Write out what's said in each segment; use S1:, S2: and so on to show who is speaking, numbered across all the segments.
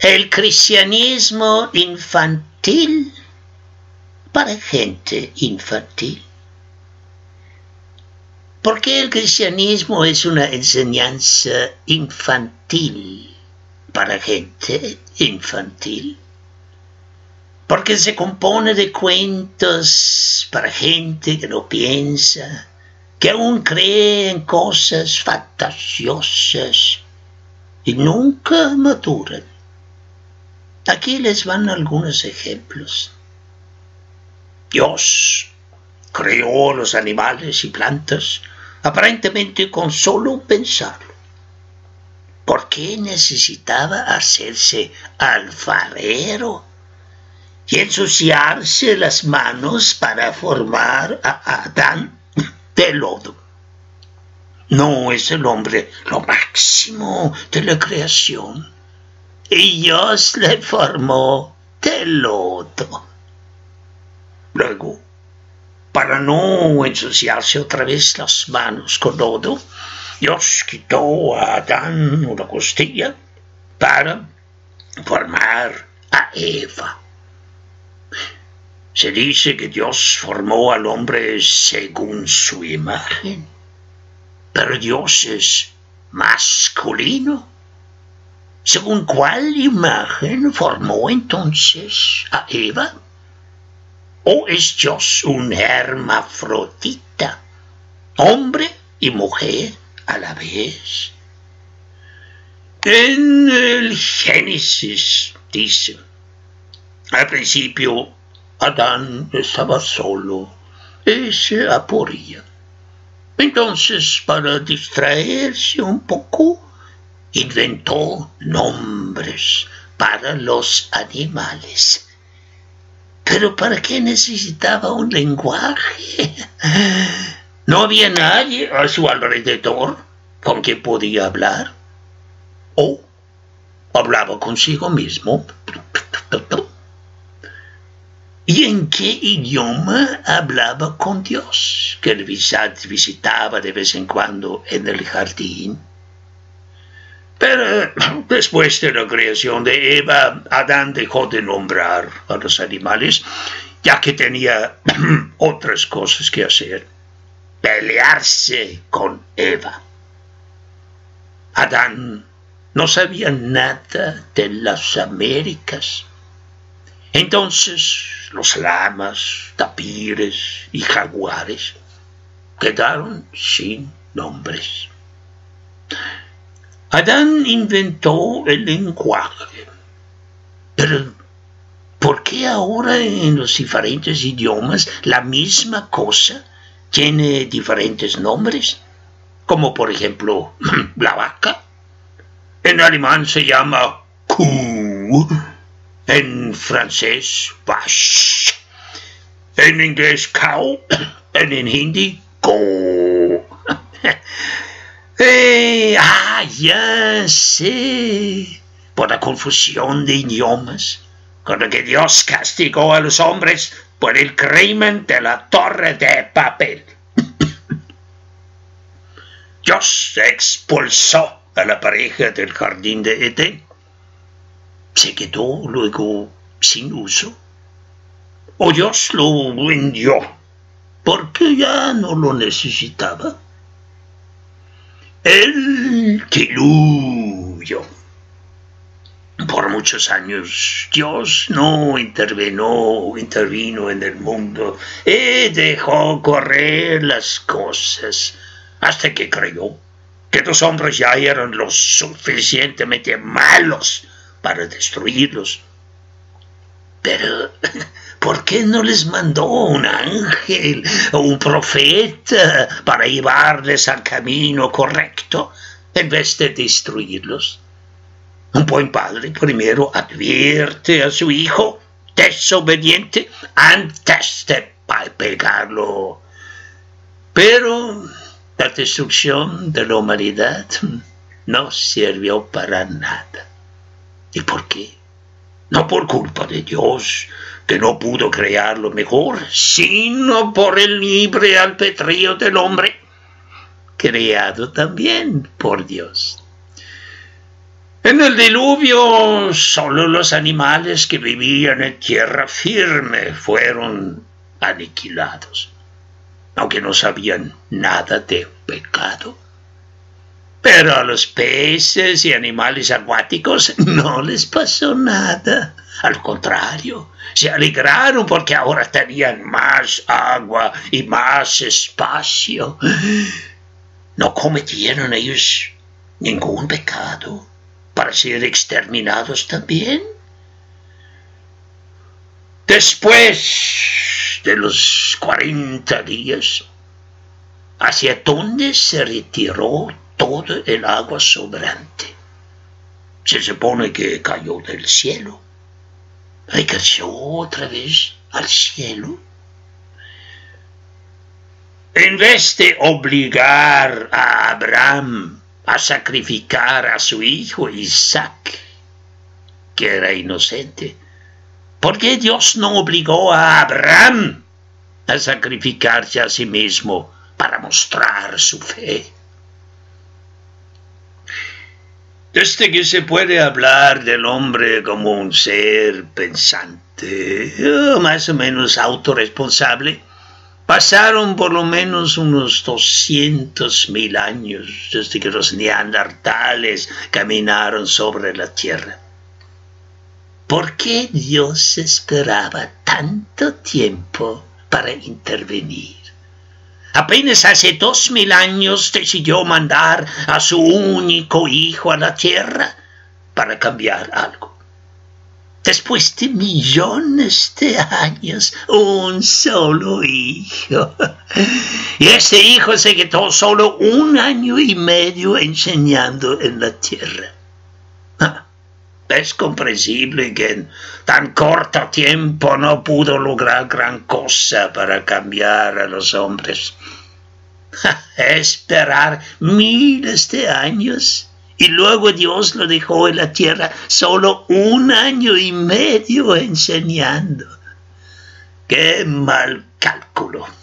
S1: el cristianismo infantil para gente infantil. Porque el cristianismo es una enseñanza infantil para gente infantil. Porque se compone de cuentos para gente que no piensa, que aún cree en cosas fantasiosas y nunca maduran. Aquí les van algunos ejemplos. Dios creó los animales y plantas aparentemente con solo pensarlo. ¿Por qué necesitaba hacerse alfarero y ensuciarse las manos para formar a Adán de lodo? No es el hombre lo máximo de la creación. Y Dios le formó de lodo. Luego, para no ensuciarse otra vez las manos con lodo, Dios quitó a Adán una costilla para formar a Eva. Se dice que Dios formó al hombre según su imagen, pero Dios es masculino. ¿Según cuál imagen formó entonces a Eva? ¿O es Dios un hermafrodita, hombre y mujer a la vez? En el Génesis dice, al principio Adán estaba solo y se aporía. Entonces, para distraerse un poco, inventó nombres para los animales. Pero ¿para qué necesitaba un lenguaje? No había nadie a su alrededor con quien podía hablar. O hablaba consigo mismo. ¿Y en qué idioma hablaba con Dios? Que visitaba de vez en cuando en el jardín. Pero después de la creación de Eva, Adán dejó de nombrar a los animales, ya que tenía otras cosas que hacer. Pelearse con Eva. Adán no sabía nada de las Américas. Entonces los lamas, tapires y jaguares quedaron sin nombres. Adán inventó el lenguaje, pero ¿por qué ahora en los diferentes idiomas la misma cosa tiene diferentes nombres? Como por ejemplo la vaca. En alemán se llama Kuh en francés vache, en inglés cow, en, hindi go. eh, ah, ya sé, por la confusión de idiomas, con lo que Dios castigó a los hombres por el crimen de la torre de papel. Dios expulsó a la pareja del jardín de Edén se quedó luego sin uso. O Dios lo vendió porque ya no lo necesitaba. El diluvio. Por muchos años Dios no intervino, intervino en el mundo y dejó correr las cosas hasta que creyó que los hombres ya eran lo suficientemente malos para destruirlos. Pero, ¿por qué no les mandó un ángel o un profeta para llevarles al camino correcto en vez de destruirlos? Un buen padre primero advierte a su hijo desobediente antes de pegarlo. Pero la destrucción de la humanidad no sirvió para nada. ¿Y por qué? No por culpa de Dios, que no pudo crearlo mejor, sino por el libre albedrío del hombre, creado también por Dios. En el diluvio solo los animales que vivían en tierra firme fueron aniquilados, aunque no sabían nada de pecado. Pero a los peces y animales acuáticos no les pasó nada. Al contrario, se alegraron porque ahora tenían más agua y más espacio. No cometieron ellos ningún pecado para ser exterminados también. Después de los cuarenta días, ¿hacia dónde se retiró todo el agua sobrante? Se supone que cayó del cielo. Recayó otra vez al cielo. En vez de obligar a Abraham a sacrificar a su hijo Isaac, que era inocente, ¿por qué Dios no obligó a Abraham a sacrificarse a sí mismo para mostrar su fe? Desde que se puede hablar del hombre como un ser pensante, más o menos autorresponsable, pasaron por lo menos unos doscientos mil años desde que los neandertales caminaron sobre la tierra. ¿Por qué Dios esperaba tanto tiempo para intervenir? Apenas hace dos mil años decidió mandar a su único hijo a la tierra para cambiar algo. Después de millones de años, un solo hijo. Y ese hijo se quedó solo un año y medio enseñando en la tierra. Es comprensible que en tan corto tiempo no pudo lograr gran cosa para cambiar a los hombres. Esperar miles de años y luego Dios lo dejó en la tierra solo un año y medio enseñando. ¡Qué mal cálculo!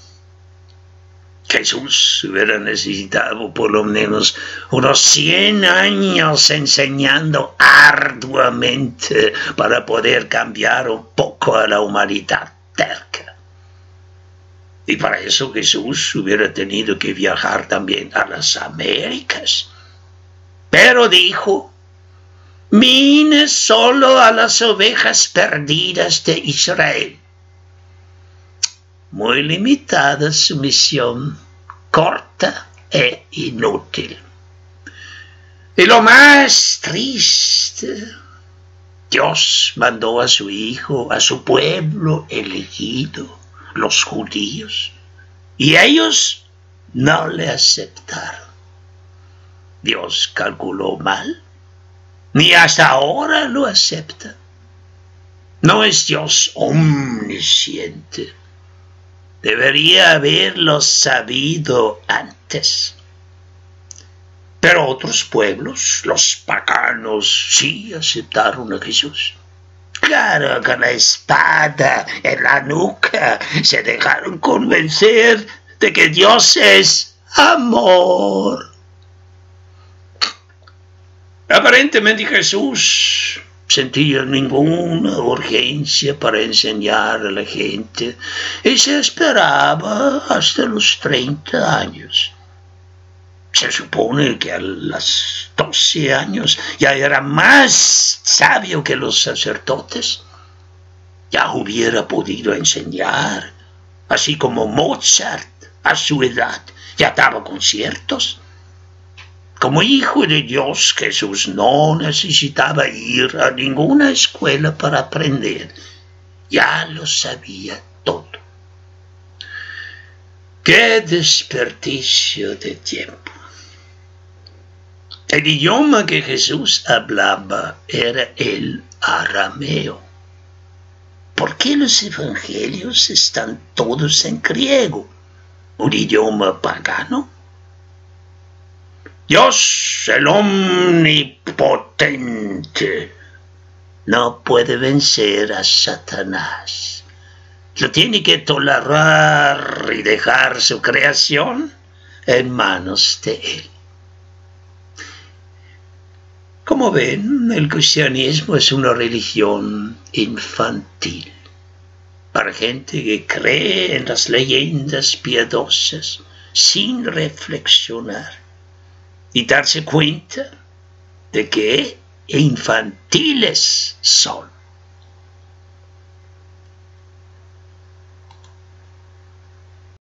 S1: Jesús hubiera necesitado por lo menos unos 100 años enseñando arduamente para poder cambiar un poco a la humanidad terca. Y para eso Jesús hubiera tenido que viajar también a las Américas. Pero dijo, vine solo a las ovejas perdidas de Israel muy limitada su misión, corta e inútil. Y lo más triste, Dios mandó a su Hijo, a su pueblo elegido, los judíos, y ellos no le aceptaron. Dios calculó mal, ni hasta ahora lo acepta. No es Dios omnisciente Debería haberlo sabido antes. Pero otros pueblos, los paganos, sí aceptaron a Jesús. Claro, con la espada en la nuca se dejaron convencer de que Dios es amor. Aparentemente Jesús sentía ninguna urgencia para enseñar a la gente y se esperaba hasta los 30 años. Se supone que a los 12 años ya era más sabio que los sacerdotes. Ya hubiera podido enseñar, así como Mozart a su edad ya daba conciertos. Como hijo de Dios, Jesús no necesitaba ir a ninguna escuela para aprender. Ya lo sabía todo. ¡Qué desperdicio de tiempo! El idioma que Jesús hablaba era el arameo. ¿Por qué los evangelios están todos en griego? ¿Un idioma pagano? Dios, el omnipotente, no puede vencer a Satanás. Lo tiene que tolerar y dejar su creación en manos de él. Como ven, el cristianismo es una religión infantil para gente que cree en las leyendas piadosas sin reflexionar y darse cuenta de que infantiles son.